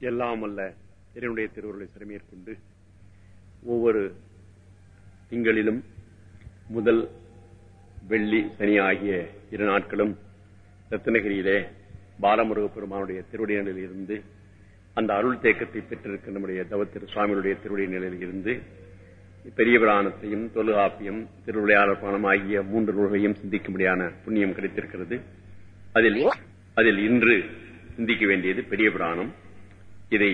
எல்லாம் அல்ல. இறைவனுடைய திருவுருளை சிறமேற்கொண்டு ஒவ்வொரு திங்களிலும் முதல் வெள்ளி சனி ஆகிய இரு நாட்களும் ரத்தினகிரியிலே பாலமுருக பெருமானுடைய திருவடி இருந்து அந்த அருள் தேக்கத்தை பெற்றிருக்க நம்முடைய தவத்திரு சுவாமியுடைய திருவடி நிலையில் இருந்து பெரிய பிராணத்தையும் தொழுகாப்பியம் திருவிளையாளர் பணம் ஆகிய மூன்று நூல்களையும் சிந்திக்கும்படியான புண்ணியம் கிடைத்திருக்கிறது. அதில் அதில் இன்று சிந்திக்க வேண்டியது பெரிய புராணம். இதை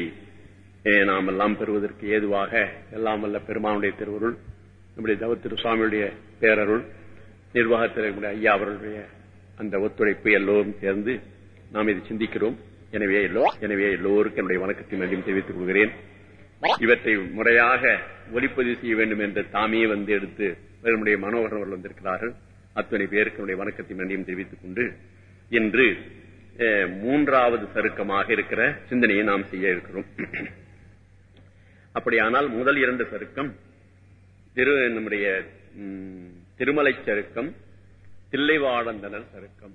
நாம் எல்லாம் பெறுவதற்கு ஏதுவாக எல்லாம் அல்ல பெருமானுடைய திருவருள் நம்முடைய தவத்திரு சுவாமியுடைய பேரருள் நிர்வாகத்தில் ஐயா அவர்களுடைய அந்த ஒத்துழைப்பு எல்லோரும் சேர்ந்து நாம் இதை சிந்திக்கிறோம். எனவே எனவே எல்லோருக்கும் என்னுடைய வணக்கத்தை மதியம் தெரிவித்துக் கொள்கிறேன். இவற்றை முறையாக ஒளிப்பதிவு செய்ய வேண்டும் என்று தாமே வந்து எடுத்து நம்முடைய மனோகரன் வந்திருக்கிறார்கள். அத்தனை பேருக்கு என்னுடைய வணக்கத்தை மதியம் தெரிவித்துக் கொண்டு இன்று மூன்றாவது சருக்கமாக இருக்கிற சிந்தனையை நாம் செய்ய இருக்கிறோம். அப்படியானால் முதல் இரண்டு சருக்கம் திரு நம்முடைய திருமலை சருக்கம் தில்லைவாழந்தனர் சருக்கம்.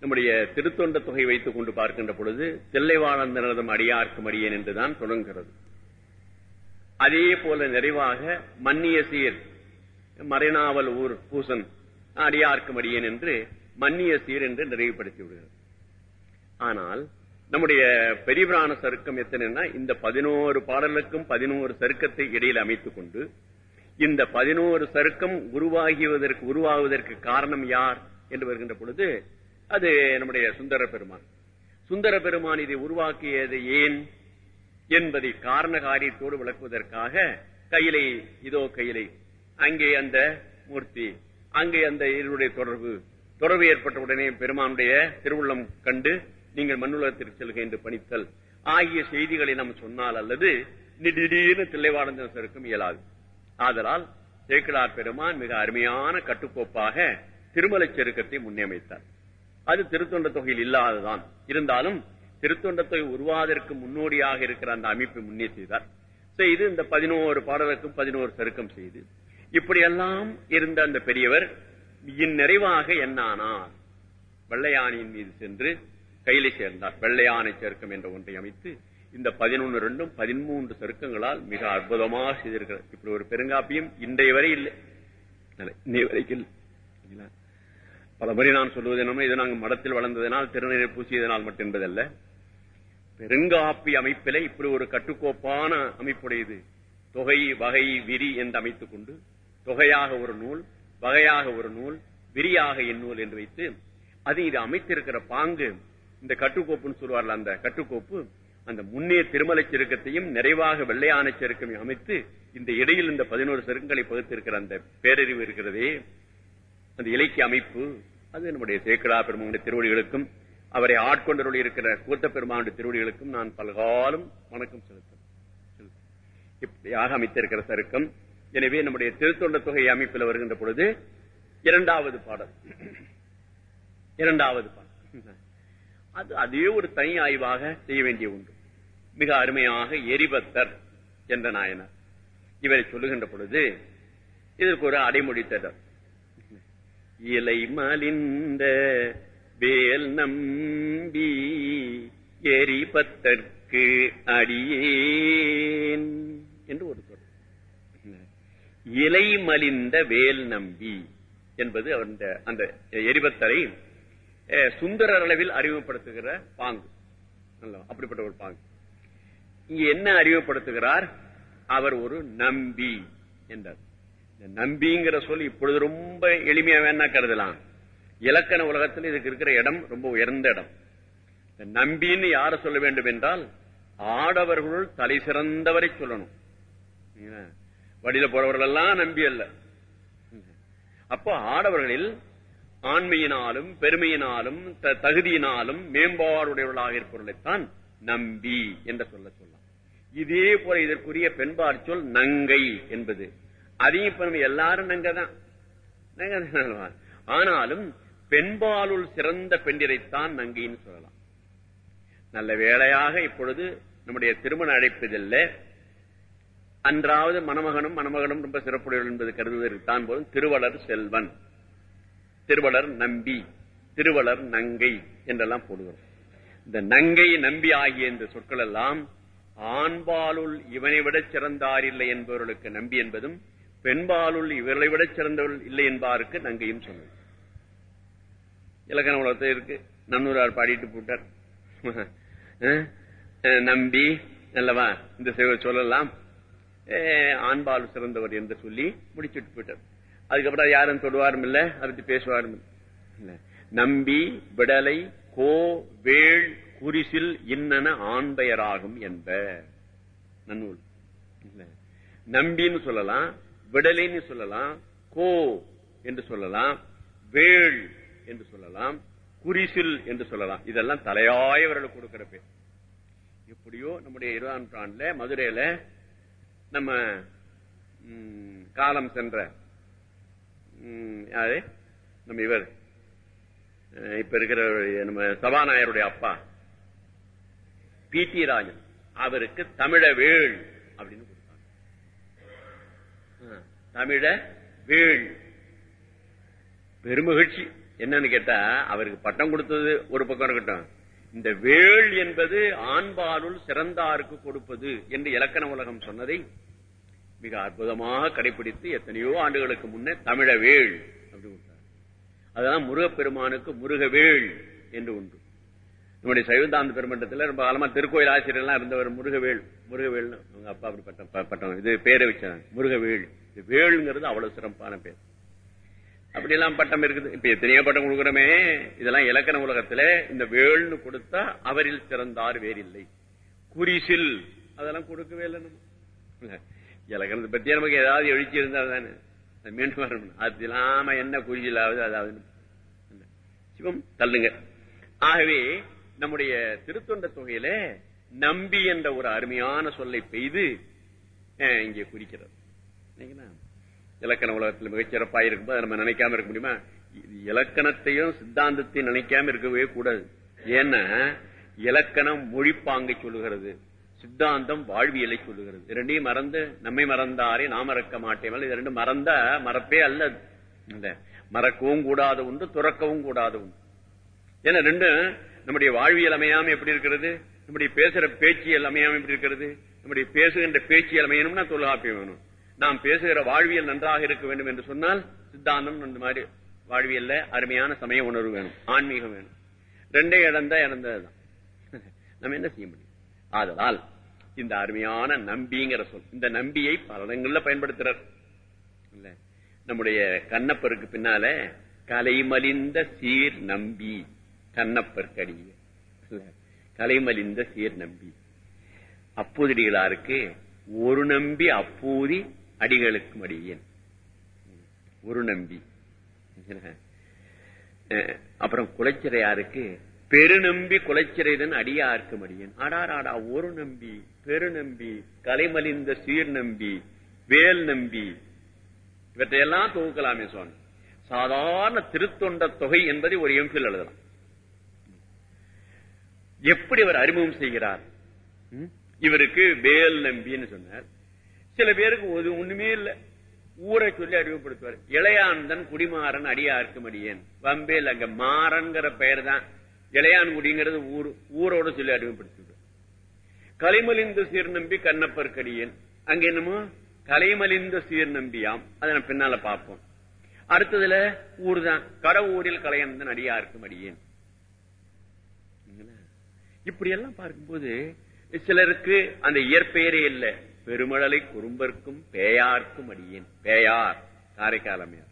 நம்முடைய திருத்தொண்ட தொகை வைத்துக் கொண்டு பார்க்கின்ற பொழுது தில்லைவாழந்தனதும் அடியார்க்கும் அடியேன் என்றுதான் தொடங்குகிறது. அதே போல நிறைவாக மன்னிய சீர் மறைநாவல் ஊர் பூசன் அடியார்க்கும் அடியேன் என்று மன்னிய சீர் என்று நிறைவுபடுத்தி விடுகிறது. ஆனால் நம்முடைய பெரியபிராண சருக்கம் எத்தனைன்னா இந்த பதினோரு பாடலுக்கும் பதினோரு சருக்கத்தை இடையில் அமைத்துக் கொண்டு இந்த பதினோரு சருக்கம் உருவாகிவதற்கு உருவாகுவதற்கு காரணம் யார் என்று வருகின்ற பொழுது அது நம்முடைய சுந்தர பெருமான். சுந்தர பெருமான் இதை உருவாக்கியது ஏன் என்பதை காரண காரியத்தோடு விளக்குவதற்காக கையிலை இதோ கையிலை அங்கே அந்த மூர்த்தி அங்கே அந்த இருடைய தொடர்பு தொடர்பு ஏற்பட்ட உடனே பெருமானுடைய திருவுள்ளம் கண்டு நீங்கள் மண்ணுலகத்திற்கு செல்க என்று பணித்தல். ஆகிய செய்திகளை நாம் சொன்னால் அல்லது திடீர்னு தில்லைவாடந்தன் சருக்கும் இயலாது. ஆதலால் சேக்கிலார் பெருமான் மிக அருமையான கட்டுக்கோப்பாக திருமலை செருக்கத்தை முன்னமைத்தார் அது திருத்தொண்ட தொகையில் இல்லாததான். இருந்தாலும் திருத்தொண்ட தொகை உருவாவதற்கு முன்னோடியாக இருக்கிற அந்த அமைப்பை முன்னே செய்தார். செய்து இந்த பதினோரு பாடலுக்கும் பதினோரு சருக்கம் செய்து. இப்படியெல்லாம் இருந்த அந்த பெரியவர் இந்நிறைவாக என்னானார்? வெள்ளையானியின் மீது சென்று கையில சேர்ந்தார். வெள்ளையானை சேர்க்கம் என்ற ஒன்றை அமைத்து இந்த பதினொன்று ரெண்டும் பதிமூன்று சருக்கங்களால் மிக அற்புதமாக செய்திருக்கிறார். இப்படி ஒரு பெருங்காப்பியம் இன்றைய வரை இல்லை. இன்னைய வரைக்கும் பல முறை நான் சொல்வது என்னமோ இது நாங்கள் மடத்தில் வளர்ந்ததனால் திருநீரை பூசியதனால் மட்டும் என்பதல்ல பெருங்காப்பி அமைப்பில இப்படி ஒரு கட்டுக்கோப்பான அமைப்புடையது. தொகை வகை விரி என்று அமைத்துக் கொண்டு தொகையாக ஒரு நூல் வகையாக ஒரு நூல் விரியாக இந்நூல் என்று வைத்து அது இது அமைத்திருக்கிற பாங்கு இந்த கட்டுக்கோப்புன்னு சொல்வார்கள் அந்த கட்டுக்கோப்பு அந்த முன்னே திருமலை செருக்கத்தையும் நிறைவாக வெள்ளையான செருக்கமையும் அமைத்து இந்த இடையில் இந்த பதினோரு செருக்கங்களை பகுத்திருக்கிற அந்த பேரறிவு இருக்கிறதே அந்த இலக்கிய அமைப்பு அது நம்முடைய சேக்கடா பெருமானுடைய திருவடிகளுக்கும் அவரை ஆட்கொண்டருடைய இருக்கிற கூத்த பெருமானுடைய திருவடிகளுக்கும் நான் பல்காலம் வணக்கம் செலுத்தும் இப்படியாக அமைத்திருக்கிற சருக்கம். எனவே நம்முடைய திருத்தொண்ட தொகை அமைப்பில் வருகின்ற பொழுது இரண்டாவது பாடல். இரண்டாவது பாடல். அது அதே ஒரு தனி ஆய்வாக செய்ய வேண்டிய உண்டு மிக அருமையாக எரிபத்தர் என்ற நாயனர் இவரை சொல்லுகின்ற பொழுது இதற்கு ஒரு அடைமொழி தர இலை மலிந்த வேல் நம்பி எரிபத்தற்கு அடியேன் என்று ஒரு சொல். இலை மலிந்த வேல் நம்பி என்பது அந்த எரிபத்தரை சுந்தரர் அளவில் அறிமுகப்படுத்துகிற பாங்கு. அப்படிப்பட்ட ஒரு பாங்கு. இங்க என்ன அறிமுகப்படுத்துகிறார்? அவர் ஒரு நம்பி என்றார். நம்பிங்கிற சொல் இப்பொழுது ரொம்ப எளிமையா வேணா கருதலாம். இலக்கண உலகத்தில் இதுக்கு இருக்கிற இடம் ரொம்ப உயர்ந்த இடம். நம்பின்னு யார சொல்ல வேண்டும் என்றால் ஆடவர்களுள் தலை சிறந்தவரை சொல்லணும். வடியில போறவர்கள் எல்லாம் நம்பி அல்ல. அப்போ ஆடவர்களில் ஆண்மையினாலும் பெருமையினாலும் தகுதியினாலும் மேம்பாடுடையவர்களாக இருப்பவர்களைத்தான் நம்பி என்ற சொல்ல சொல்லலாம். இதே போல இதற்குரிய பெண்பார் சொல் நங்கை என்பது. அதையும் இப்ப நம்ம எல்லாரும் நங்கதான். ஆனாலும் பெண்பாலுள் சிறந்த பெண்டிரைத்தான் நங்கைன்னு சொல்லலாம். நல்ல வேளையாக இப்பொழுது நம்முடைய திருமண அழைப்பதில்லை அன்றாவது மணமகனும் மணமகனும் ரொம்ப சிறப்புடையவர்கள் என்பது கருதுவதற்கு தான் போதும். திருவளர் செல்வன். திருவளர் நம்பி திருவளர் நங்கை என்றெல்லாம் போடுகிறோம். இந்த நங்கை நம்பி ஆகிய இந்த சொற்கள் எல்லாம் ஆண்பாலுள் இவனை விட சிறந்தார் இல்லை என்பவர்களுக்கு நம்பி என்பதும் பெண்பாலுள் இவர்களை விட சிறந்தவர்கள் இல்லை என்பாருக்கு நங்கையும் சொன்னது. இலக்கண உலகத்தில் இருக்கு. நன்னூரார் பாடிட்டு போட்டார். நம்பி அல்லவா? இந்த சொல்லலாம். அஹ், ஆண்பால் சிறந்தவர் என்று சொல்லி முடிச்சுட்டு போயிட்டார். அதுக்கப்புறம் அது யாரும் தொடுவாரும் இல்ல? அதை பத்தி பேசுவாரும் இல்ல. நம்பி விடலை கோ வேள் குறிசில் இன்னன ஆண்பெயராகும் என்ப நன்னூல். நம்பின்னு சொல்லலாம் விடலைன்னு சொல்லலாம் கோ என்று சொல்லலாம் வேள் என்று சொல்லலாம் குறிசில் என்று சொல்லலாம். இதெல்லாம் தலையாயவர்களுக்கு கொடுக்கிற பேர். எப்படியோ நம்முடைய இருபதாம் நூற்றாண்டுல மதுரையில நம்ம காலம் சென்ற யாரு? நம்ம இவர். இப்ப இருக்கிற நம்ம சபாநாயகருடைய அப்பா. பி டி ராஜன். அவருக்கு தமிழ வேள் அப்படின்னு கொடுத்தாங்க. தமிழ வேள் பெருமகிழ்ச்சி. என்னன்னு கேட்டா அவருக்கு பட்டம் கொடுத்தது ஒரு பக்கம் இருக்கட்டும். இந்த வேள் என்பது ஆண்பாலுள் சிறந்தாருக்கு கொடுப்பது என்று இலக்கண உலகம் சொன்னதை மிக அற்புதமாக கடைபிடித்து எத்தனையோ ஆண்டுகளுக்கு முன்னே தமிழ வேள் அப்படி கொடுத்தார். அதுதான் முருகப்பெருமானுக்கு முருகவேள் என்று உண்டு. நம்முடைய சைவந்தாந்த பெருமன்றத்தில் ரொம்ப காலமா திருக்கோயில் ஆசிரியர் எல்லாம் இருந்தவர் முருகவேள் முருகவேள் அவங்க அப்பா அப்படி பட்டம் ப- பட்டம் இது பேரை வச்சாங்க. முருகவேள். இது வேளுங்கிறது அவ்வளவு சிறப்பான பேர். அப்படி எல்லாம் பட்டம் இருக்குது. இப்ப எத்தனையோ பட்டம் கொடுக்குறோமே. இதெல்லாம் இலக்கண உலகத்துல இந்த வேள்னு கொடுத்தா அவரில் சிறந்தார் வேறில்லை. குறிசில் அதெல்லாம் கொடுக்கவே இல்லை. நம்ம இலக்கணத்தை பற்றி நமக்கு ஏதாவது எழுச்சி இருந்தால் தானே? மீண்டும் வரணும். அது இல்லாம என்ன குறிச்சிலாவது அதாவது சிவம் தள்ளுங்க. ஆகவே நம்முடைய திருத்தொண்ட தொகையில நம்பி என்ற ஒரு அருமையான சொல்லை பெய்து இங்கே குறிக்கிறது. இலக்கண உலகத்தில் மிகச்சிறப்பாக இருக்கும்போது நம்ம நினைக்காம இருக்க முடியுமா? இலக்கணத்தையும் சித்தாந்தத்தையும் நினைக்காம இருக்கவே கூடாது. ஏன்னா இலக்கணம் மொழிப்பாங்க சொல்லுகிறது. சித்தாந்தம் வாழ்வியலை சொல்லுகிறது. இரண்டையும் மறந்து நம்மை மறந்தாரே நாம் மறக்க மாட்டேன். இது ரெண்டும் மறந்தா மறப்பே அல்ல இந்த மறக்கவும் கூடாத உண்டு துறக்கவும் கூடாத உண்டு ஏன்னா ரெண்டும் நம்முடைய வாழ்வியல் அமையாம எப்படி இருக்கிறது? நம்முடைய பேசுற பேச்சியல் அமையாம எப்படி இருக்கிறது? நம்முடைய பேசுகின்ற பேச்சியல் அமையணும்னா தொல்காப்பியம் வேணும். நாம் பேசுகிற வாழ்வியல் நன்றாக இருக்க வேண்டும் என்று சொன்னால் சித்தாந்தம் இந்த மாதிரி வாழ்வியல்ல அருமையான சமய உணர்வு வேணும் ஆன்மீகம் வேணும். ரெண்டே இழந்தா இழந்ததுதான். நம்ம என்ன செய்ய முடியும்? ஆதலால் இந்த அருமையான நம்பிங்கிற சொல் இந்த நம்பியை பல இடங்கள்ல பயன்படுத்துறார். இல்ல நம்முடைய கண்ணப்பருக்கு பின்னால கலைமலிந்த சீர் நம்பி கண்ணப்பர்க்கடிய. இல்ல, கலைமலிந்த சீர் நம்பி. அப்போதிகளாருக்கு ஒரு நம்பி அப்போதி அடிகளுக்கும் அடியேன். ஒரு நம்பி. அப்புறம் குலைச்சிறையாருக்கு பெருநம்பி குலைச்சிறைதன் அடியார்க்கு மடியன் ஆடார் ஆடா ஒரு நம்பி பெருநம்பி கலைமலிந்த சீர் நம்பி வேல் நம்பி இவற்றையெல்லாம் தொகுக்கலாமே சுவாமி. சாதாரண திருத்தொண்ட தொகை என்பதை ஒரு எம்பில் எழுதலாம். எப்படி அவர் அறிமுகம் செய்கிறார்? இவருக்கு வேல் நம்பின்னு சொன்னார். சில பேருக்கு ஒரு ஒண்ணுமே இல்ல. ஊரை சொல்லி அறிமுகப்படுத்துவார். இளையாந்தன் குடிமாறன் அடியார்க்கு மடியன் வம்பேல் அங்க மாறன்கிற பெயர் தான் இளையான்குடிங்கிறது ஊர் ஊரோட சொல்லி அறிமுகப்படுத்துவார் கலைமலிந்த கண்ணப்பர் கண்ணப்பர்க்கடியேன் அங்க என்னமோ? கலைமலிந்த சீர் நம்பியாம் அதை நம்ம பின்னால பார்ப்போம். அடுத்ததுல ஊர் தான் கடவுரில் கலையந்தன் அடியார்க்கும் அடியேன். இப்படி எல்லாம் பார்க்கும்போது சிலருக்கு அந்த இயற்பெயரே இல்லை. பெருமழலை குறும்பர்க்கும் பேயார்க்கும் அடியேன். பேயார் காரைக்காலமையார்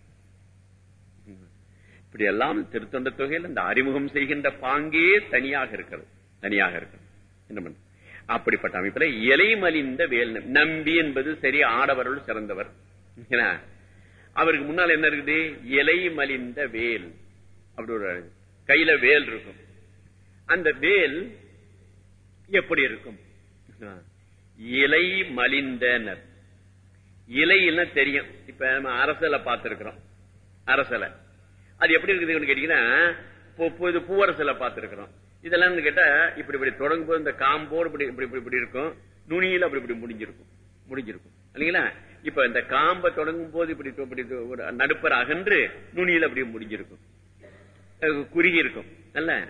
இப்படி எல்லாம் திருத்தொண்ட தொகையில் இந்த அறிமுகம் செய்கின்ற பாங்கே தனியாக இருக்கிறது. தனியாக இருக்கிறது. என்ன பண்ண அப்படிப்பட்ட அமைப்புல இலை மலிந்த வேல் நம்பி. என்பது சரி ஆடவருள் சிறந்தவர். என்ன? அவருக்கு முன்னால் என்ன இருக்குது? இலை மலிந்த வேல். அப்படி ஒரு கையில வேல் இருக்கும். அந்த வேல் எப்படி இருக்கும்? இலை மலிந்தனர் இலைன்னா தெரியும். இப்ப நம்ம அரசலை பார்த்திருக்கிறோம். அரசலை. அது எப்படி இருக்குதுன்னு கேட்டீங்கன்னா இப்போ- இது பூவரசில பார்த்திருக்கிறோம். இதெல்லாம் கேட்டா இப்படி இப்படி தொடங்கும் போது இந்த காம்போடு இப்படி இப்படி இப்படி இப்படி இருக்கும். நுனியில அப்படி இப்படி முடிஞ்சிருக்கும். முடிஞ்சிருக்கும். இல்லைங்களா? இப்ப இந்த காம்பை தொடங்கும் போது இப்படி இப்படி ஒரு நடுப்பர் அகன்று நுனியில அப்படி முடிஞ்சிருக்கும். குறுகி இருக்கும். அல்ல?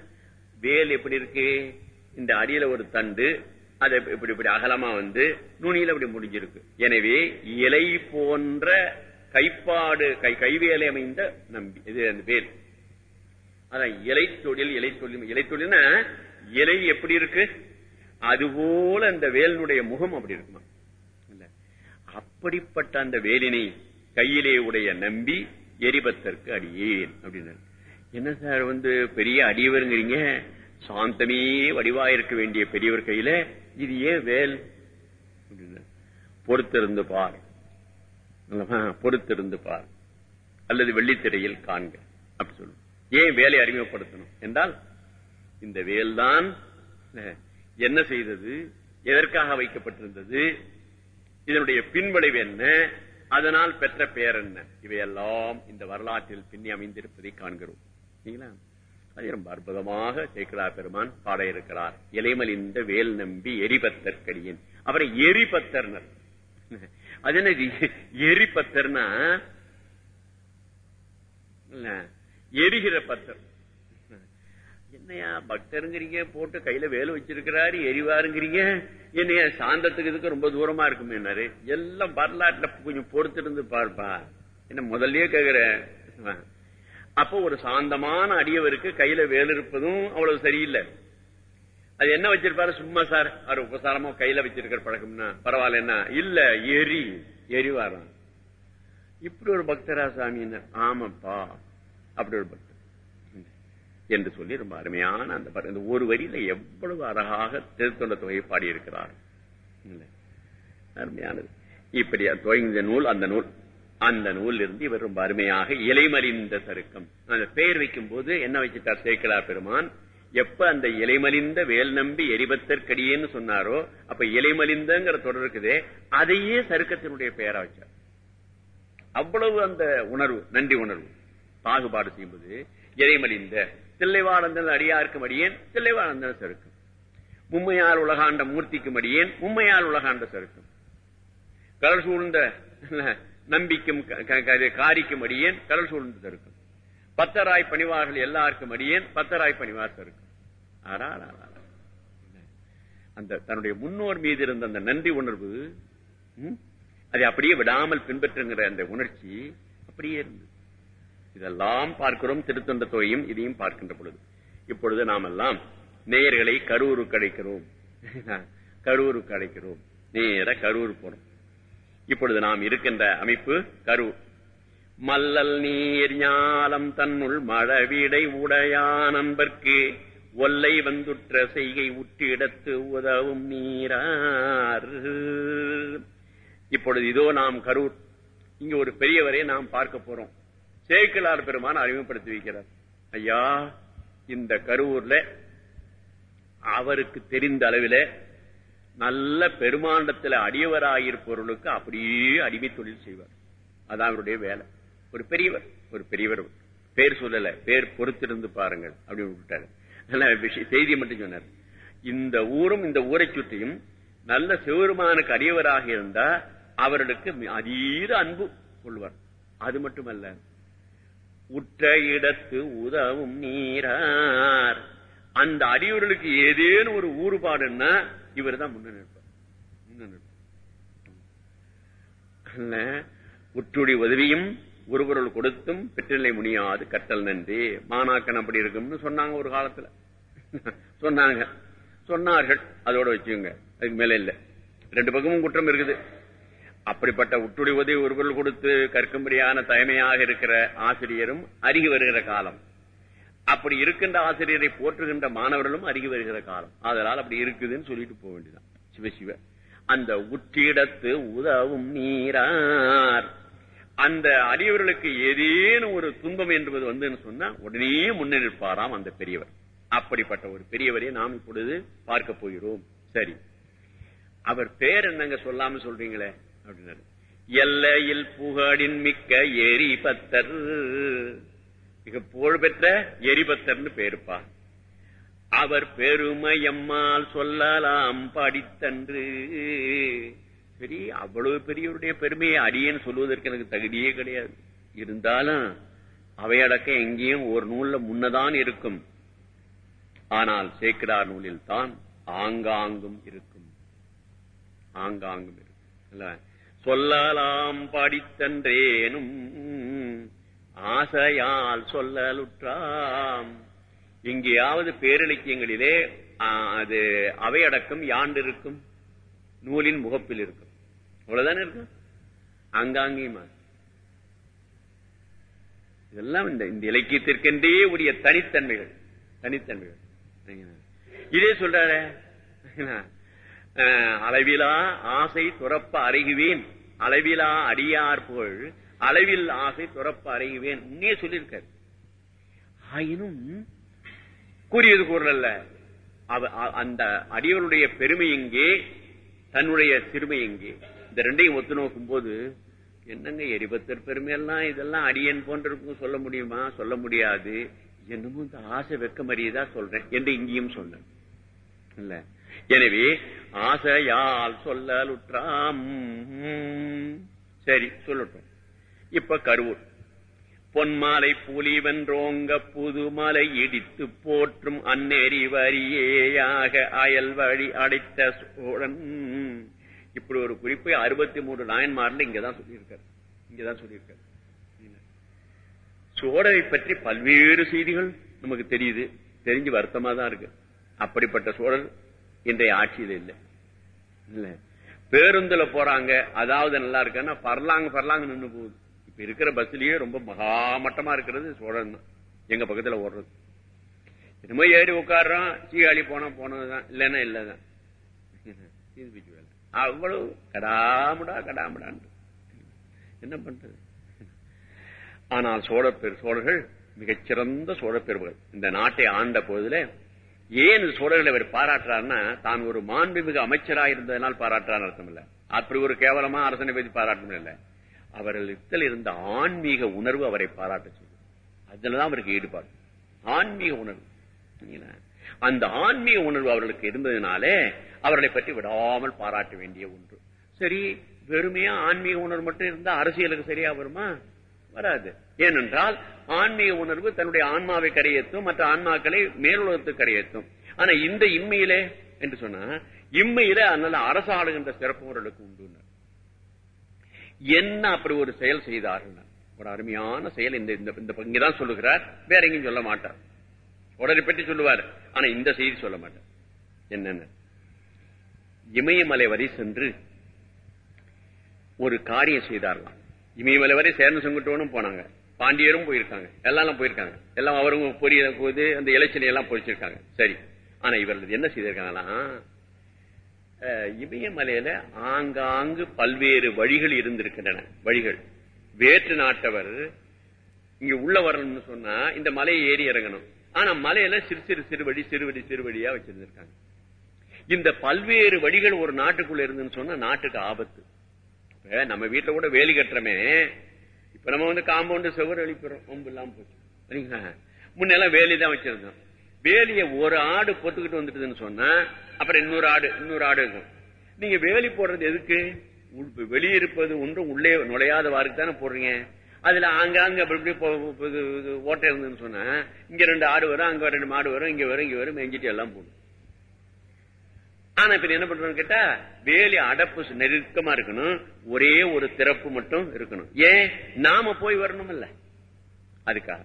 வேல் எப்படி இருக்கு? இந்த அடியில ஒரு தண்டு அது இப்படி இப்படி அகலமா வந்து நுனியில அப்படி முடிஞ்சிருக்கு. எனவே இலை போன்ற கைப்பாடு கை கைவேலை அமைந்த நம்பி இது அந்த வேல். அதான் இலை தொழில் இலை தொழில் இலை தொழில்னா இலை எப்படி இருக்கு? அதுபோல அந்த வேலினுடைய முகம் அப்படி இருக்குமா? இல்ல. அப்படிப்பட்ட அந்த வேலினை கையிலே உடைய நம்பி எரிபத்தற்கு அடியேன் அப்படின்னு என்ன சார் வந்து பெரிய அடியவருங்கிறீங்க? சாந்தமே வடிவா இருக்க வேண்டிய பெரியவர் கையில இது ஏன் வேல்? அப்படின்னு பொறுத்திருந்து பார். பொறுத்திருந்து பார். அல்லது வெள்ளித்திரையில் காண்க. அப்படி சொல்லும் ஏன் வேலை அறிமுகப்படுத்தணும்? என்றால் இந்த வேல்தான் தான் என்ன செய்தது? எதற்காக வைக்கப்பட்டிருந்தது? இதனுடைய பின்விளைவு என்ன? அதனால் பெற்ற பெயர் என்ன? இவையெல்லாம் இந்த வரலாற்றில் பின்னி அமைந்திருப்பதை காண்கிறோம். சரிங்களா அது ரொம்ப அற்புதமாக சேக்கலா பெருமான் பாட இருக்கிறார் இலைமலிந்த வேல் நம்பி எரிபத்தற்கடியன். அவரை எரிபத்தர்னர். அது என்ன எரி பத்தர்னா இல்ல, எரிகிற பத்தர் என்னையா பக்தருங்கிறீங்க? போட்டு கையில வேலை வச்சிருக்கிறாரு எரிவாருங்கிறீங்க? என்னையா சாந்தத்துக்கு இதுக்கு ரொம்ப தூரமா இருக்குமேனாரு எல்லாம் வரலாற்றுல கொஞ்சம் பொறுத்திருந்து பார்ப்பா. என்ன முதல்லயே கேக்குறேன் அப்போ ஒரு சாந்தமான அடியவருக்கு கையில வேலை இருப்பதும் அவ்வளவு சரியில்லை. அது என்ன வச்சிருப்பாரு? சும்மா சார் அவர் உபசாரமா கையில வச்சிருக்கிற பழக்கம்னா பரவாயில்ல என்ன? இல்ல எரி. எரிவாரம். இப்படி ஒரு பக்தரா சாமி ஆமாப்பா. அப்படி ஒரு பக்தர். என்று சொல்லி ரொம்ப அருமையான அந்த பாரு- இந்த ஒரு வரியில எவ்வளவு அழகாக திருத்தொண்ட தொகையை பாடியிருக்கிறார். இல்ல. அருமையானது. இப்படி தொகை இந்த நூல் அந்த நூல் அந்த நூல் இருந்து இவர் ரொம்ப அருமையாக இலைமறிந்த சருக்கம் அந்த பெயர் வைக்கும் போது என்ன வச்சுட்டார்? சேக்கலா பெருமான் எப்ப அந்த இலைமலிந்த வேல் நம்பி எரிபத்தற்கடியேன்னு சொன்னாரோ அப்ப இலைமலிந்தங்கிற தொடர் இருக்குதே. அதையே சருக்கத்தினுடைய பெயரா வச்சார். அவ்வளவு அந்த உணர்வு நன்றி உணர்வு. பாகுபாடு செய்யும்போது இறைமலிந்த தில்லைவாழந்தன் அடியாருக்கும் அடியேன் தில்லைவாழந்தன் சருக்கும். உண்மையால் உலகாண்ட மூர்த்திக்கும் அடியேன் உண்மையால் உலகாண்ட சருக்கும். கடல் சூழ்ந்த நம்பிக்கும் காரிக்கும் அடியேன் கடல் சூழ்ந்த சருக்கும். பத்தராய் பணிவார்கள் எல்லாருக்கும் அடியேன் பத்தராய் பணிவார் அந்த தன்னுடைய முன்னோர் மீது இருந்த அந்த நன்றி உணர்வு அதை அப்படியே விடாமல் பின்பற்றுங்கிற அந்த உணர்ச்சி அப்படியே இருந்தது. இதெல்லாம் பார்க்கிறோம் திருத்தொண்ட தொகையும் இதையும் பார்க்கின்ற பொழுது. இப்பொழுது நாம் எல்லாம் நேயர்களை கரூருக்கு அழைக்கிறோம். கரூருக்கு அழைக்கிறோம். நேர கரூர் போறோம் இப்பொழுது நாம் இருக்கின்ற அமைப்பு கரூர். மல்லல் நீர் ஞாலம் தன்னுள் மழவிடை உடையா நண்பர்க்கு ஒல்லை வந்துற்ற செய்கை உற்றிடத்து உதவும் நீரார். இப்பொழுது இதோ நாம் கரூர். இங்க ஒரு பெரியவரை நாம் பார்க்க போறோம். சேக்கிலார் பெருமான் அறிமுகப்படுத்தி வைக்கிறார். ஐயா இந்த கரூர்ல அவருக்கு தெரிந்த அளவில் நல்ல பெருமாண்டத்தில் அடியவராயிருப்பவர்களுக்கு அப்படியே அடிமை தொழில் செய்வார். அதான் அவருடைய வேலை. ஒரு பெரியவர் ஒரு பெரியவர். பேர் சொல்லல பேர் பொறுத்திருந்து பாருங்கள் அப்படின்னு விட்டாரு செய்தி மட்டும் சொன்னார். இந்த ஊரும் இந்த ஊரை சுற்றியும் நல்ல சிவருமானுக்கு அடியவராக இருந்தா அவர்களுக்கு அதீத அன்பு கொள்வார். அது மட்டுமல்ல உற்ற இடத்து உதவும் நீரார். அந்த அடியவர்களுக்கு ஏதேனும் ஒரு ஊறுபாடுன்னா இவர் தான் முன்ன நிற்பார். முன்ன நிற்பார். உதவியும் ஒருவருள் கொடுத்தும் பெற்றில்லை முடியாது கட்டல் நன்றி. மாணாக்கன் அப்படி இருக்கும்னு சொன்னாங்க ஒரு காலத்துல. சொன்னாங்க. சொன்னார்கள். அதோட வச்சுங்க அதுக்கு மேல இல்ல. ரெண்டு பக்கமும் குற்றம் இருக்குது. அப்படிப்பட்ட உற்றுடி உதவி ஒருவருள் கொடுத்து கற்கும்படியான தயமையாக இருக்கிற ஆசிரியரும் அருகி வருகிற காலம். அப்படி இருக்கின்ற ஆசிரியரை போற்றுகின்ற மாணவர்களும் அருகி வருகிற காலம். அதனால் அப்படி இருக்குதுன்னு சொல்லிட்டு போக வேண்டியதான் சிவசிவ. அந்த உற்றிடத்து உதவும் நீரா அந்த அடியவர்களுக்கு ஏதேனும் ஒரு துன்பம் என்பது வந்துன்னு சொன்னா உடனே முன்னே நிற்பாராம் அந்த பெரியவர். அப்படிப்பட்ட ஒரு பெரியவரை நாம் இப்பொழுது பார்க்க போகிறோம். சரி. அவர் பேர் என்னங்க சொல்லாம சொல்றீங்களே? அப்படின்னாரு. எல்லையில் புகழின் மிக்க எரிபத்தர். மிக புகழ்பெற்ற எரிபத்தர்னு பேருப்பா. அவர் பெருமை எம்மால் சொல்லலாம் படித்தன்று. சரி அவ்வளவு பெரியவருடைய பெருமையை அடியேன்னு சொல்வதற்கு எனக்கு தகுதியே கிடையாது. இருந்தாலும் அவையடக்கம் எங்கேயும் ஒரு நூல்ல முன்னதான் இருக்கும். ஆனால் சேக்கிரார் நூலில் தான் ஆங்காங்கும் இருக்கும். ஆங்காங்கும் இருக்கும் இல்ல சொல்லலாம் படித்தன்றேனும் ஆசையால் சொல்லலுற்றாம். எங்கேயாவது பேரிலக்கியங்களிலே அது அவையடக்கம் யாண்டு இருக்கும் நூலின் முகப்பில் இருக்கும். அவ்வளவுதானே இருக்கும்? அங்காங்கேயுமா இதெல்லாம் இந்த இந்த இலக்கியத்திற்கென்றே உரிய தனித்தன்மைகள். தனித்தன்மைகள். இதே சொல்றாரு. அளவிலா ஆசை துறப்ப அறிகுவேன் அளவிலா அடியார் புகழ் அளவில் ஆசை துறப்ப அறிகுவேன் உன்னே சொல்லியிருக்காரு. ஆயினும் கூறியது கூறல அந்த அடியவருடைய பெருமை இங்கே தன்னுடைய சிறுமை எங்கே? இந்த ரெண்டையும் ஒத்து நோக்கும் போது என்னங்க எரிபத்தர் பெருமையெல்லாம் இதெல்லாம் அடியன் போன்றிருக்கும் சொல்ல முடியுமா? சொல்ல முடியாது. என்னமோ இந்த ஆசை வெக்க மறியதா சொல்றேன் என்று இங்கேயும் சொன்னேன். இல்ல. எனவே ஆசையால் சொல்லலுற்றாம். சரி சொல்லட்டும். இப்ப கருவூர். பொன்மாலை புலிவென்றோங்க புதுமலை இடித்து போற்றும் அந்நெறி வரியேயாக அயல் வழி அடைத்த சோழன். இப்படி ஒரு குறிப்பை அறுபத்தி மூன்று நாயன்மார்ல இங்கதான் சொல்லியிருக்காரு. இங்கதான் சொல்லியிருக்காரு. சோழரை பற்றி பல்வேறு செய்திகள் நமக்கு தெரியுது. தெரிஞ்சு வருத்தமா தான் இருக்கு. அப்படிப்பட்ட சோழர் இன்றைய ஆட்சியில் இல்லை. இல்ல. பேருந்துல போறாங்க. அதாவது நல்லா இருக்குன்னா பரலாங்க பரலாங்க நின்னு போகுது. இப்ப இருக்கிற பஸ்லயே ரொம்ப மகாமட்டமா இருக்கிறது சோழன் தான். எங்க பக்கத்துல ஓடுறது. என்னமோ ஏறி உட்காடுறோம் சீகாழி போனா போனதுதான். இல்லைன்னா இல்லதான். அவ்வளவு கடாமுடா கடாமுடா என்ன பண்றது? ஆனால் சோழப்பேர் பெரு சோழர்கள் மிகச்சிறந்த சோழர் இந்த நாட்டை ஆண்ட போதில ஏன் இந்த சோழர்களை அவர் பாராட்டுறாருன்னா தான் ஒரு மாண்புமிகு அமைச்சராக இருந்ததனால் பாராட்டுறாரு அர்த்தம் இல்ல. அப்படி ஒரு கேவலமா அரசனை பற்றி பாராட்டணும் இல்ல. அவர்களிடத்தில் இருந்த ஆன்மீக உணர்வு அவரை பாராட்ட செய்யும். அதுலதான் அவருக்கு ஈடுபாடு. ஆன்மீக உணர்வு. அந்த ஆன்மீக உணர்வு அவர்களுக்கு இருந்ததுனாலே அவர்களை பற்றி விடாமல் பாராட்ட வேண்டிய ஒன்று. சரி வெறுமையா ஆன்மீக உணர்வு மட்டும் இருந்தா அரசியலுக்கு சரியா வருமா? வராது. ஏனென்றால் ஆன்மீக உணர்வு தன்னுடைய ஆன்மாவை கரையேற்றும் மற்ற ஆன்மாக்களை மேலுலகத்துக்கு கரையேற்றும். ஆனா இந்த இம்மையிலே என்று சொன்னா இம்மையில அதனால அரசு ஆளுகின்ற சிறப்பு அவர்களுக்கு உண்டு என்ன அப்படி ஒரு செயல் செய்தார்கள்? ஒரு அருமையான செயல் இந்த இந்த- இந்த இங்கதான் சொல்லுகிறார். வேற எங்கேயும் சொல்ல மாட்டார். உடனே பற்றி சொல்லுவார். ஆனா இந்த செய்தி சொல்ல மாட்டார் என்னென்ன? இமயமலை வரை சென்று ஒரு காரியம் செய்தாரலாம் இமயமலை வரை சேர்ந்து செங்குட்டோனும் போனாங்க. பாண்டியரும் போயிருக்காங்க. எல்லாம் போயிருக்காங்க. எல்லாம் அவரும் பொரிய போது அந்த இலச்சனை எல்லாம் பொறிச்சிருக்காங்க. சரி. ஆனா இவர்கள் என்ன செய்திருக்காங்களாம் இமயமலையில ஆங்காங்கு பல்வேறு வழிகள் இருந்திருக்கின்றன. வழிகள். வேற்று நாட்டவர் இங்க உள்ள வரணும்னு சொன்னா இந்த மலையை ஏறி இறங்கணும். ஆனா மலையில சிறு சிறு சிறுவடி சிறுவடி சிறுவடியா வச்சிருந்திருக்காங்க. இந்த பல்வேறு வழிகள் ஒரு நாட்டுக்குள்ள இருந்துன்னு சொன்னா நாட்டுக்கு ஆபத்து. நம்ம வீட்டுல கூட வேலி கட்டுறமே. இப்ப நம்ம வந்து காம்பவுண்ட் செவ்வறு அழிக்கிறோம் ஒம்பு இல்லாம போச்சு. சரிங்களா? முன்னெல்லாம் வேலி தான் வச்சிருந்தோம். வேலிய ஒரு ஆடு பொத்துக்கிட்டு வந்துட்டுதுன்னு சொன்னா அப்புறம் இன்னொரு ஆடு இன்னொரு ஆடு இருக்கும். நீங்க வேலி போடுறது எதுக்கு? வெளியிருப்பது வெளியே இருப்பது ஒன்றும் உள்ளே நுழையாதவாருக்கு தானே போடுறீங்க? அதுல ஆங்காங்க அப்படி இப்படி இது- ஓட்டை இருந்ததுன்னு சொன்னா இங்க ரெண்டு ஆடு வரும் அங்க ரெண்டு மாடு வரும் இங்க வரும் இங்க வரும் மேஞ்சிட்டு எல்லாம் போடும். ஆனா இப்ப என்ன பண்றோம் கேட்டா வேலி அடப்பு நெருக்கமா இருக்கணும் ஒரே ஒரு திறப்பு மட்டும் இருக்கணும். ஏன்? நாம போய் வரணும் இல்ல அதுக்காக.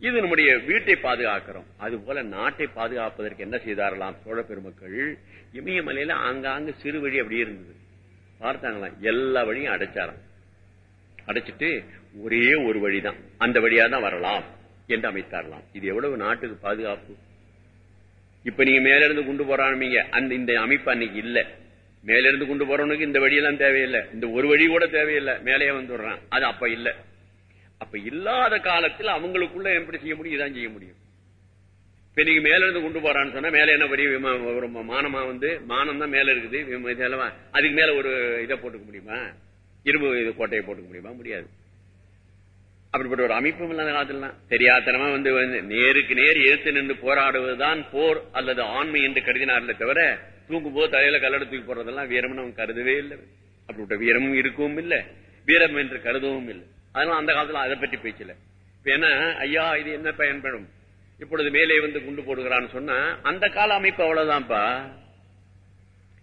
இது நம்முடைய வீட்டை பாதுகாக்கிறோம். அது போல நாட்டை பாதுகாப்பதற்கு என்ன செய்தாரலாம் சோழ பெருமக்கள்? இமயமலையில ஆங்காங்கு சிறு வழி அப்படியே இருந்தது. பார்த்தாங்களாம் எல்லா வழியும் அடைச்சாராம். அடைச்சிட்டு ஒரே ஒரு வழிதான். அந்த வழியா தான் வரலாம் என்று அமைத்தாரலாம் இது எவ்வளவு நாட்டுக்கு பாதுகாப்பு? இப்ப நீங்க மேல இருந்து கொண்டு போறானுமீங்க. அந்த இந்த அமைப்பு அன்னைக்கு இல்ல. மேல இருந்து கொண்டு போறவனுக்கு இந்த வழியெல்லாம் தேவையில்லை. இந்த ஒரு வழி கூட தேவையில்லை. மேலேயே வந்துடுறான். அது அப்ப இல்ல. அப்ப இல்லாத காலத்தில் அவங்களுக்குள்ள எப்படி செய்ய முடியும்? இதான் செய்ய முடியும். இப்ப நீங்க மேல இருந்து கொண்டு போறான்னு சொன்னா மேல என்ன பெரிய மானமா வந்து மானம் தான் மேல இருக்குது. அதுக்கு மேல ஒரு இதை போட்டுக்க முடியுமா? இரும்பு இது கோட்டையை போட்டுக்க முடியுமா? முடியாது. அப்படிப்பட்ட ஒரு அமைப்பும் இல்லாத காலத்துலாம் தெரியாதனமா வந்து நேருக்கு நேர் எழுத்து நின்று போராடுவதுதான் போர் அல்லது ஆண்மை என்று கருதினார்களே தவிர தூங்கும் போது தலையில கல்லடை தூக்கி போடுறதெல்லாம் வீரம்னு அவன் கருதவே இல்லை. அப்படிப்பட்ட வீரமும் இருக்கவும் இல்லை. வீரம் என்று கருதவும் இல்லை. அதனால அந்த காலத்துல அதை பற்றி பேச்சல. ஏன்னா ஐயா இது என்ன பயன்படும்? இப்பொழுது மேலே வந்து குண்டு போடுகிறான்னு சொன்னா அந்த கால அமைப்பு அவ்வளவுதான்ப்பா.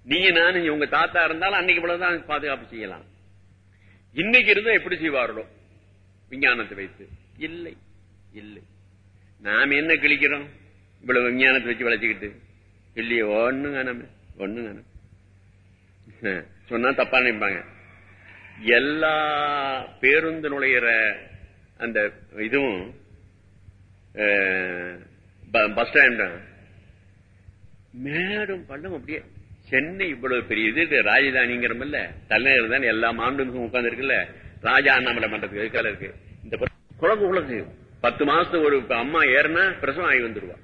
நீங்க நான் உங்க தாத்தா இருந்தாலும் அன்னைக்கு இவ்வளவுதான் பாதுகாப்பு செய்யலாம். இன்னைக்கு இருந்தா எப்படி செய்வார்களோ? விஞ்ஞானத்தை வைத்து. இல்லை இல்லை. நாம என்ன கிழிக்கிறோம்? இவ்வளவு விஞ்ஞானத்தை வச்சு வளர்ச்சிக்கிட்டு. இல்லையே ஒண்ணுங்க நம்ம ஒண்ணுங்க காணாம. சொன்னா தப்பா நினைப்பாங்க. எல்லா பேருந்து நுழையிற அந்த இதுவும் பஸ் ஸ்டாண்ட் மேடும் பள்ளம் அப்படியே சென்னை இவ்வளவு பெரிய இது ராஜதானிங்கிறமில்ல. தலைநகர் தான் எல்லா மாநிலங்களுக்கும் உட்கார்ந்து இருக்குல்ல ராஜா அண்ணாமலை மன்றத்துக்கு எதுக்கால இருக்கு? இந்த குழம்பு உலகு. பத்து மாசத்துக்கு ஒரு அம்மா ஏறினா பிரசவம் ஆகி வந்துருவா.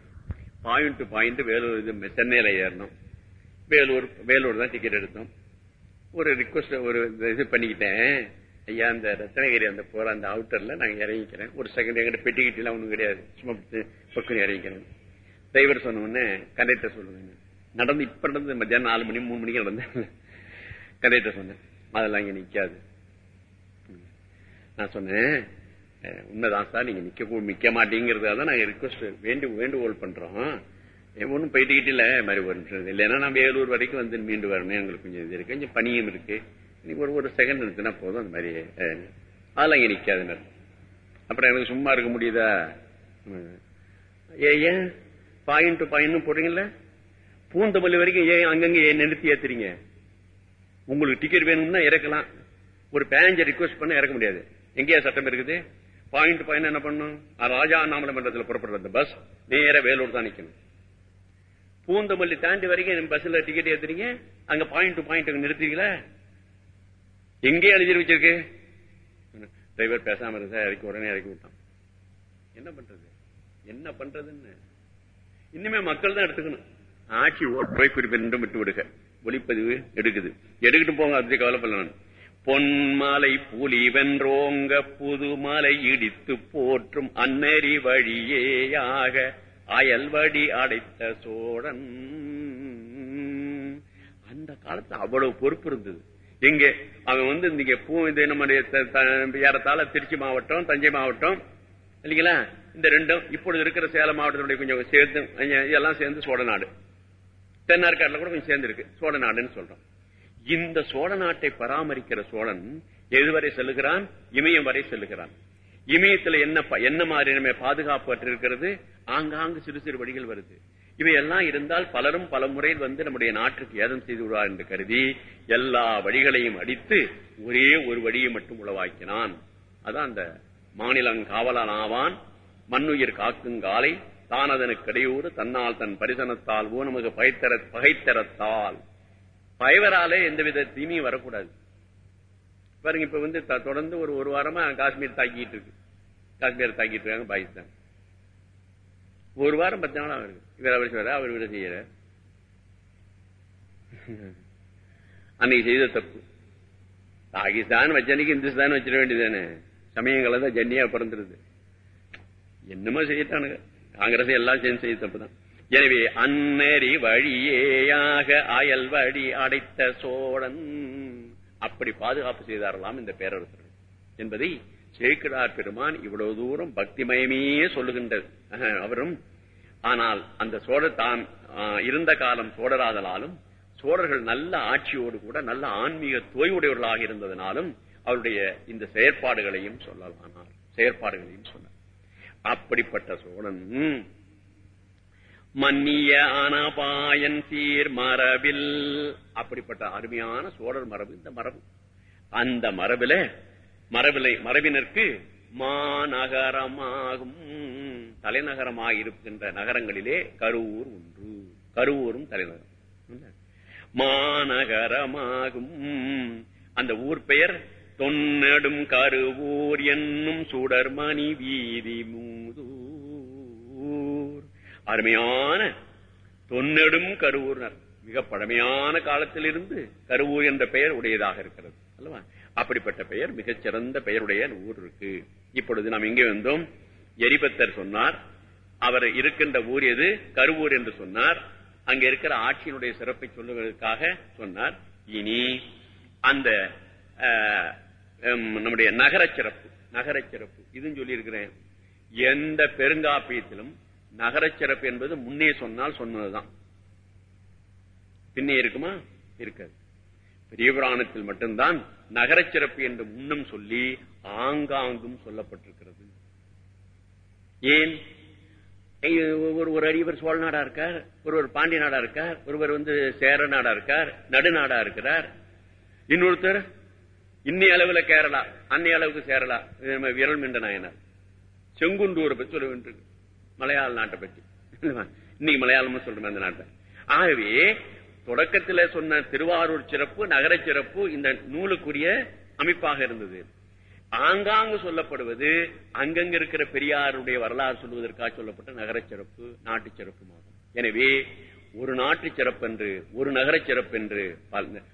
பாயிண்ட் பாயிண்ட் வேலூர் இது சென்னையில ஏறணும். வேலூர் வேலூர் தான் டிக்கெட் எடுத்தோம். ஒரு ரிக்வஸ்ட் ஒரு இது பண்ணிக்கிட்டேன். ஐயா அந்த ரத்னகிரி அந்த போற அந்த அவுட்டர்ல நாங்க இறங்கிக்கிறேன். ஒரு செகண்ட் எங்கிட்ட பெட்டிக்கிட்டு எல்லாம் ஒண்ணும் கிடையாது. சும்மா பக்கம் இறங்கிக்கிறேன். டிரைவர் சொன்ன உடனே கண்டக்டர் சொல்லுவேன் நடந்து இப்ப நடந்து மத்தியானம் நாலு மணி மூணு மணிக்கு நடந்தேன் கண்டக்டர் சொன்னேன். அதெல்லாம் இங்க நிக்காது. நான் சொன்னேன் உண்மைதான் சார் நீங்க நிக்க நிக்க மாட்டீங்கிறதா தான் நாங்க ரிக்வஸ்ட் வேண்டு வேண்டுகோள் பண்றோம். ஒன்னும் போயிட்டுக்கிட்டு இல்ல மாதிரி ஒரு இல்லைன்னா நான் வேலூர் வரைக்கும் வந்து மீண்டு வரணும். எங்களுக்கு கொஞ்சம் இது இருக்கு கொஞ்சம் பனியும் இருக்கு. இன்னைக்கு ஒரு ஒரு செகண்ட் இருக்குன்னா போதும் அந்த மாதிரி அதெல்லாம் இங்க நிக்காது அப்புறம் எனக்கு சும்மா இருக்க முடியுதா? ஏன்? பாயிண்ட் பாயிண்ட் போடுறீங்களா பூந்தமல்லி வரைக்கும் ஏன் அங்கங்க ஏன் நிறுத்தி ஏத்துறீங்க? உங்களுக்கு டிக்கெட் வேணும்னா இறக்கலாம். ஒரு பேசஞ்சர் ரிக்வஸ்ட் பண்ண இறக்க முடியாது. எங்கேயா சட்டம் இருக்குது? பாயிண்ட் பாயிண்ட் என்ன பண்ணும் ராஜா அண்ணாமலை மன்றத்தில் புறப்படுற அந்த பஸ் நேர வேலூர் தான் நிக்கணும். பூந்தமல்லி தாண்டி வரைக்கும் பஸ்ல டிக்கெட் ஏத்துறீங்க? அங்க பாயிண்ட் பாயிண்ட் நிறுத்துறீங்களா? எங்கே எழுதி வச்சிருக்கு? டிரைவர் பேசாம இருந்தா இறக்கி உடனே இறக்கி விட்டான். என்ன பண்றது? என்ன பண்றதுன்னு? இன்னுமே மக்கள் தான் எடுத்துக்கணும். ஆட்சி ஓட்டுரை குறிப்பிட்டு விட்டு விடுக ஒளிப்பதிவு எடுக்குது. எடுக்கிட்டு போங்க அப்படி கவலைப்படலாம் பொன்மலை புலி வென்றோங்க புதுமலை இடித்து போற்றும் அன்னறி வழியேயாக அயல்வடி அடைத்த சோழன். அந்த காலத்துல அவ்வளவு பொறுப்பு இருந்தது. எங்க அவன் வந்து இங்க பூ இது நம்முடைய ஏறத்தாழ திருச்சி மாவட்டம் தஞ்சை மாவட்டம் இல்லைங்களா? இந்த ரெண்டும் இப்பொழுது இருக்கிற சேலம் மாவட்டத்தினுடைய கொஞ்சம் சேர்ந்து இதெல்லாம் சேர்ந்து சோழ நாடு. தென்னார்காட்டில் கூட கொஞ்சம் சேர்ந்திருக்கு. சோழ நாடுன்னு சொல்றோம். இந்த சோழ நாட்டை பராமரிக்கிற சோழன் எதுவரை செல்லுகிறான்? இமயம் வரை செல்லுகிறான். இமயத்துல என்ன என்ன மாதிரி நம்ம பாதுகாப்பு இருக்கிறது? ஆங்காங்கு சிறு சிறு வழிகள் வருது. இவையெல்லாம் இருந்தால் பலரும் பல முறையில் வந்து நம்முடைய நாட்டுக்கு ஏதம் செய்து விடுவார் என்று கருதி எல்லா வழிகளையும் அடித்து ஒரே ஒரு வழியை மட்டும் உளவாக்கினான். அதான் அந்த மாநிலம் காவலன் ஆவான். மண்ணுயிர் காக்குங்காலை தான் அதனுக்கு இடையூறு தன்னால் தன் பரிசனத்தால் ஊனமுக பகைத்தர பகைத்தரத்தால். பயவராலே எந்தவித தீமையும் வரக்கூடாது. பாருங்க இப்ப வந்து தொடர்ந்து ஒரு ஒரு வாரமா காஷ்மீர் தாக்கிட்டு இருக்கு. காஷ்மீர் தாக்கிட்டு இருக்காங்க பாகிஸ்தான். ஒரு வாரம் பத்து நாள் அவருக்கு இவர் அவர் சொல்ற அவர் இவரை செய்யற அன்னைக்கு செய்த தப்பு. பாகிஸ்தான் வச்சனைக்கு இந்துஸ்தான் வச்சிட வேண்டியதானே சமயங்களை தான் ஜன்னியா பிறந்துருது. என்னமோ செய்யட்டானுங்க காங்கிரஸ் எல்லாம் சேர்ந்து செய்ய தப்பு தான் எனவே அன்னறி வழியேயாக அயல் வழி அடைத்த சோழன் அப்படி பாதுகாப்பு செய்தாரலாம் இந்த பேரரசர் என்பதை சேக்கிடார் பெருமான் இவ்வளவு தூரம் பக்திமயமே சொல்லுகின்றது. அவரும் ஆனால் அந்த சோழர் தான் இருந்த காலம் சோழராதலாலும் சோழர்கள் நல்ல ஆட்சியோடு கூட நல்ல ஆன்மீக தோய்வுடையவர்களாக இருந்ததனாலும் அவருடைய இந்த செயற்பாடுகளையும் சொல்லலானார் செயற்பாடுகளையும் சொன்னார். அப்படிப்பட்ட சோழன். மன்னிய அனபாயன் சீர் மரபில். அப்படிப்பட்ட அருமையான சோழர் மரபு இந்த மரபு. அந்த மரபில மரபிலை மரபினருக்கு மாநகரமாகும். தலைநகரமாக இருக்கின்ற நகரங்களிலே கருவூர் ஒன்று. கருவூரும் தலைநகரம். மாநகரமாகும். அந்த ஊர் பெயர் தொன்னடும் கருவூர் என்னும் சுடர்மணி வீதி மூதூர். அருமையான தொன்னெடும் கருவூர்னர். மிக பழமையான காலத்திலிருந்து கருவூர் என்ற பெயர் உடையதாக இருக்கிறது அல்லவா? அப்படிப்பட்ட பெயர் மிகச்சிறந்த பெயருடைய ஊர் இருக்கு. இப்பொழுது நாம் எங்கே வந்தோம்? எரிபத்தர் சொன்னார் அவர் இருக்கின்ற ஊர் எது? கருவூர் என்று சொன்னார். அங்க இருக்கிற ஆட்சியினுடைய சிறப்பை சொல்லுவதற்காக சொன்னார். இனி அந்த நம்முடைய நகர சிறப்பு நகர சிறப்பு. இதுன்னு சொல்லி இருக்கிறேன் எந்த பெருங்காப்பியத்திலும் நகரச் சிறப்பு என்பது முன்னே சொன்னால் சொன்னதுதான். பின்னே இருக்குமா? இருக்காது. பெரிய புராணத்தில் மட்டும்தான் நகரச் சிறப்பு என்று முன்னும் சொல்லி ஆங்காங்கும் சொல்லப்பட்டிருக்கிறது. ஏன்? ஒரு ஒரு அடிவர் சோழ நாடா இருக்கார் ஒருவர் பாண்டிய நாடா இருக்கார் ஒருவர் வந்து சேர நாடா இருக்கார் நடுநாடா இருக்கிறார். இன்னொருத்தர் இன்னை அளவுல கேரளா அன்னைய அளவுக்கு சேரலா நம்ம விரல் மின்ற நாயனார் செங்குண்டூரை பற்றி சொல்ல வேண்டியிருக்கு மலையாள நாட்டை பற்றி இன்னைக்கு மலையாளமா சொல்றேன் அந்த நாட்டை. ஆகவே தொடக்கத்துல சொன்ன திருவாரூர் சிறப்பு நகரச் சிறப்பு இந்த நூலுக்குரிய அமைப்பாக இருந்தது. ஆங்காங்கு சொல்லப்படுவது அங்கங்க இருக்கிற பெரியாருடைய வரலாறு சொல்வதற்காக சொல்லப்பட்ட நகரச் சிறப்பு நாட்டு சிறப்புமாகும் எனவே ஒரு நாட்டு சிறப்பென்று ஒரு நகரச் சிறப்பென்று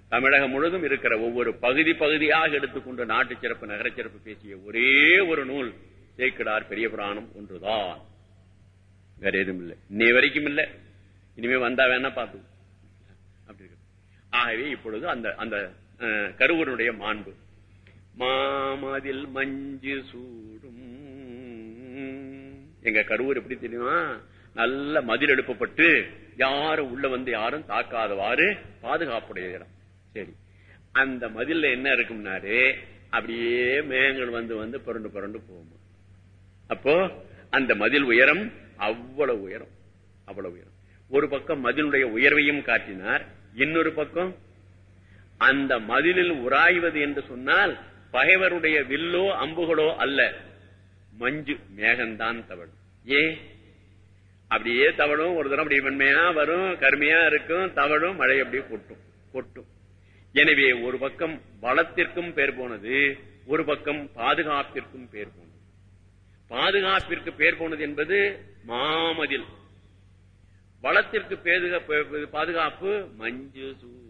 தமிழகம் முழுதும் இருக்கிற ஒவ்வொரு பகுதி பகுதியாக எடுத்துக்கொண்டு நாட்டு சிறப்பு நகர சிறப்பு பேசிய ஒரே ஒரு நூல் சேக்கிடார் பெரிய புராணம் ஒன்றுதான். வேற எதுவும் இல்லை. இன்னை வரைக்கும் இல்லை. இனிமே வந்தா வேணா பார்த்து. அப்படி இருக்கு. ஆகவே இப்பொழுது அந்த அந்த அஹ், கருவனுடைய மாண்பு. மாமதில் மஞ்சு சூடும். எங்க கருவூர் எப்படி தெரியுமா? நல்ல மதில் எழுப்பப்பட்டு யாரும் உள்ள வந்து யாரும் தாக்காதவாறு பாதுகாப்புடைய இடம். சரி. அந்த மதில்ல என்ன இருக்கும்னாரு அப்படியே மேகங்கள் வந்து வந்து புரண்டு புரண்டு போகுமா. அப்போ அந்த மதில் உயரம் அவ்வளவு உயரம். அவ்வளவு உயரம். ஒரு பக்கம் மதிலுடைய உயர்வையும் காட்டினார். இன்னொரு பக்கம் அந்த மதிலில் உராய்வது என்று சொன்னால் பகைவருடைய வில்லோ அம்புகளோ அல்ல. மஞ்சு மேகம்தான் தவழும். ஏன்? அப்படியே தவழும். ஒரு தரம் அப்படி மென்மையா வரும் கருமையா இருக்கும். தவழும் மழை அப்படியே கொட்டும். கொட்டும். எனவே ஒரு பக்கம் வளத்திற்கும் பேர் போனது ஒரு பக்கம் பாதுகாப்பிற்கும் பேர் போனது. பாதுகாப்பிற்கு பேர் போனது என்பது மாமதில். வளத்திற்கு பாதுகாப்பு மஞ்சு சூடும்.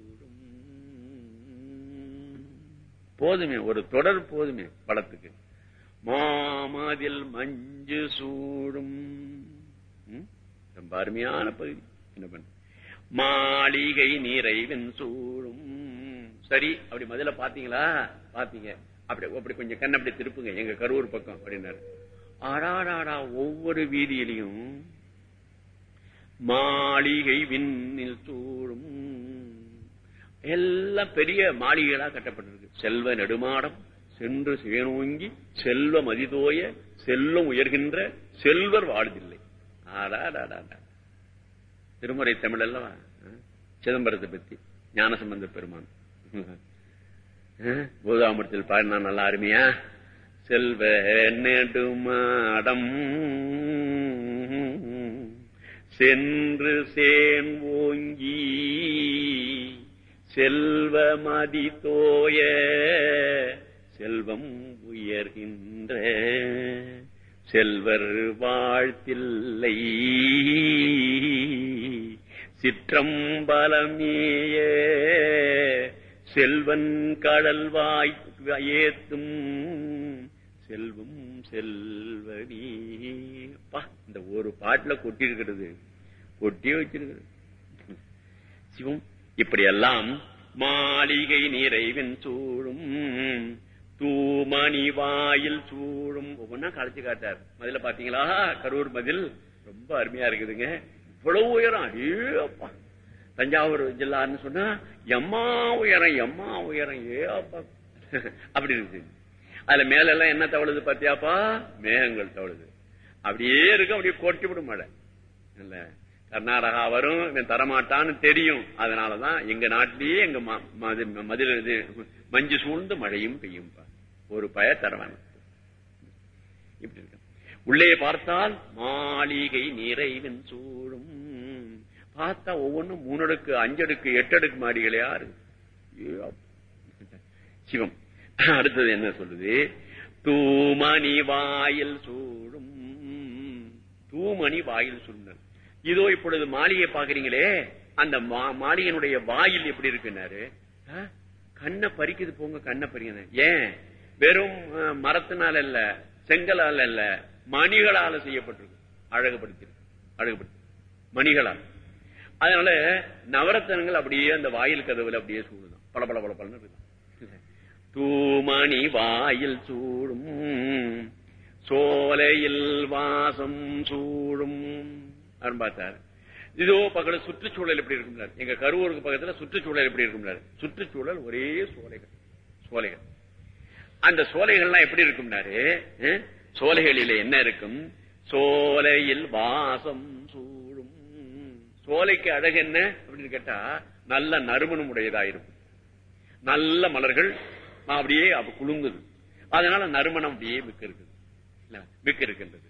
போதுமே ஒரு தொடர் போதுமே வளத்துக்கு. மாமதில் மஞ்சு சூடும். ரொம்ப அருமையான பகுதி. என்ன பண்ண? மாளிகை நிறைவன் சூழும். சரி அப்படி முதல்ல பாத்தீங்களா பாத்தீங்க அப்படி அப்படி கொஞ்சம் கண்ண அப்படி திருப்புங்க. எங்க கரூர் பக்கம் அப்படின்னாரு. ஆடாடாடா ஒவ்வொரு வீதியிலையும் மாளிகை விண்ணில் சூடும் எல்லாம் பெரிய மாளிகைகளா கட்டப்பட்டிருக்கு. செல்வ நெடுமாடம் சென்று சேனோங்கி செல்வ மதிதோய செல்வம் உயர்கின்ற செல்வர் வாழ்தில்லை திருமுறை தமிழ் அல்லவா சிதம்பரத்தை பத்தி. ஞானசம்பந்த பெருமான். பூதாமரத்தில் பாடினா நல்லா அருமையா? செல்வ நெடுமாடம். சென்று சேன் ஓங்கி செல்வ மதி தோய செல்வம் உயர்கின்ற செல்வர் வாழ்த்தில்லை. சிற்றம்பலமேய செல்வன் கடல் வாய்த்தும் செல்வம் செல்வனேப்பா இந்த ஒரு பாட்டுல கொட்டி இருக்கிறது கொட்டியே வச்சிருக்கிறது. சிவம் இப்படியெல்லாம் மாளிகை நிறைவின் சூழும் தூமணி வாயில் சூழும். ஒவ்வொன்னா கலைச்சு காட்டார். மதில பாத்தீங்களா? கரூர் மதில் ரொம்ப அருமையா இருக்குதுங்க. இவ்வளவு உயரம். ஏப்பா தஞ்சாவூர் ஜில்லான்னு சொன்னா எம்மா உயரம் எம்மா உயரம். ஏப்பா அப்படி இருக்கு. அதுல மேல எல்லாம் என்ன தவழுது பாத்தியாப்பா? மேகங்கள் தவழுது. அப்படியே இருக்கு அப்படியே கொட்டி விடும் மழை. இல்ல. கர்நாடகா வரும். இவன் தரமாட்டான்னு தெரியும். அதனாலதான் எங்க நாட்டிலேயே எங்க ம- மதில் இது மஞ்சு சூழ்ந்து மழையும் பெய்யும்பா ஒரு பய தரவன் இப்படி இருக்கு. உள்ளே பார்த்தால் மாளிகை நிறைவன் சூழும். பார்த்தா ஒவ்வொன்றும் மூணடுக்கு அஞ்சடுக்கு எட்டடுக்கு மாடிகளையா இருக்கு சிவம். அடுத்தது என்ன சொல்லுது? தூமணி வாயில் சூடும் தூமணி வாயில் சூழ்ந்தல். இதோ இப்பொழுது மாளிகை பாக்குறீங்களே அந்த மா- மாளிகையினுடைய வாயில் எப்படி இருக்குன்னாரு? கண்ணை பறிக்குது போங்க கண்ணை பறிக்குது. ஏன்? வெறும் மரத்தினால் அல்ல செங்கலால் அல்ல மணிகளால செய்யப்பட்டிருக்கு. அழகுபடுத்திருக்கு அழகுபடுத்தி. மணிகளால். அதனால நவரத்தனங்கள் அப்படியே அந்த வாயில் கதவுல அப்படியே சூடுதான். பல பல பல பலன்னு தூமணி வாயில் சூடும் சோலையில் வாசம் சூடும். அப்படின்னு பார்த்தார். இதோ பக்கத்துல சுற்றுச்சூழல் எப்படி இருக்கும் எங்க கரூருக்கு பக்கத்துல சுற்றுச்சூழல் எப்படி இருக்கும் சுற்றுச்சூழல் ஒரே சோலைகள். சோலைகள். அந்த சோலைகள்லாம் எப்படி இருக்கும்னாரு? சோலைகளில என்ன இருக்கும்? சோலையில் வாசம் சூழும். சோலைக்கு அழகு என்ன? அப்படின்னு கேட்டா நல்ல நறுமணம் உடையதாயிருக்கும் நல்ல மலர்கள் அப்படியே அப்ப குலுங்குது. அதனால நறுமணம் அப்படியே மிக்க இருக்குது. இல்ல, மிக்க இருக்கின்றது.